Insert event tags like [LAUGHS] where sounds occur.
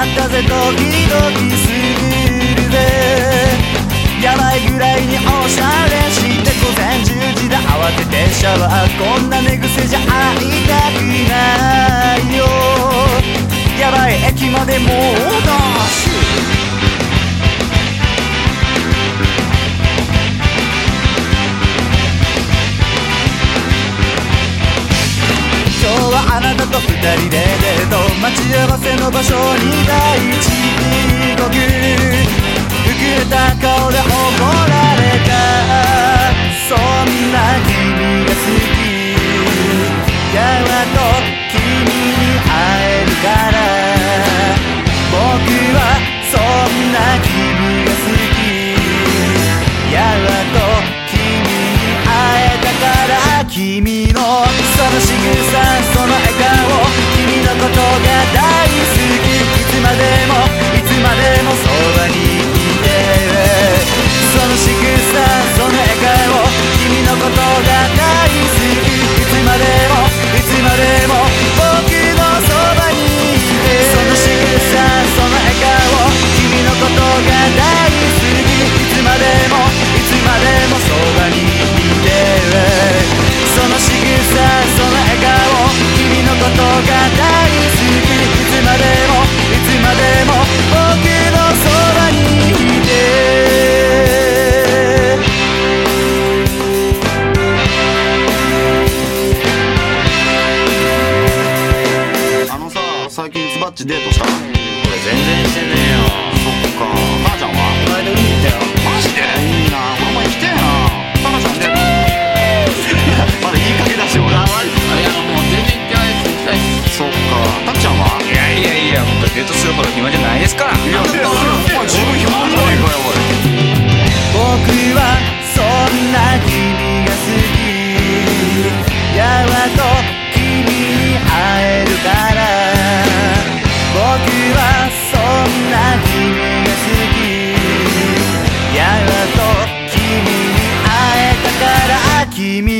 でドキドキするぜやばいぐらいにおしゃれして午前10時で慌ててシャワー。こんな寝癖じゃ会いたくないよ。やばい駅までもうと二人でデート待ち合わせの場所に第一獄膨れた顔で怒られたそんな君が好きやっと君に会えるから僕はそんな君が好きやっと君に会えたから君のそし仕草チデートしたの。俺全然してねえよ。そっか。母ちゃんは？こい海行ったよ。マジで？いいな行きてえな母ちゃん [LAUGHS] まだ言いかけだし俺あいやもう全然行ってないです。行きたいそっか。ちゃんは？いやいやいや僕デートするほど暇じゃないですから。いやお前分暇じゃないかよおい僕はそんな君が好き。やわと君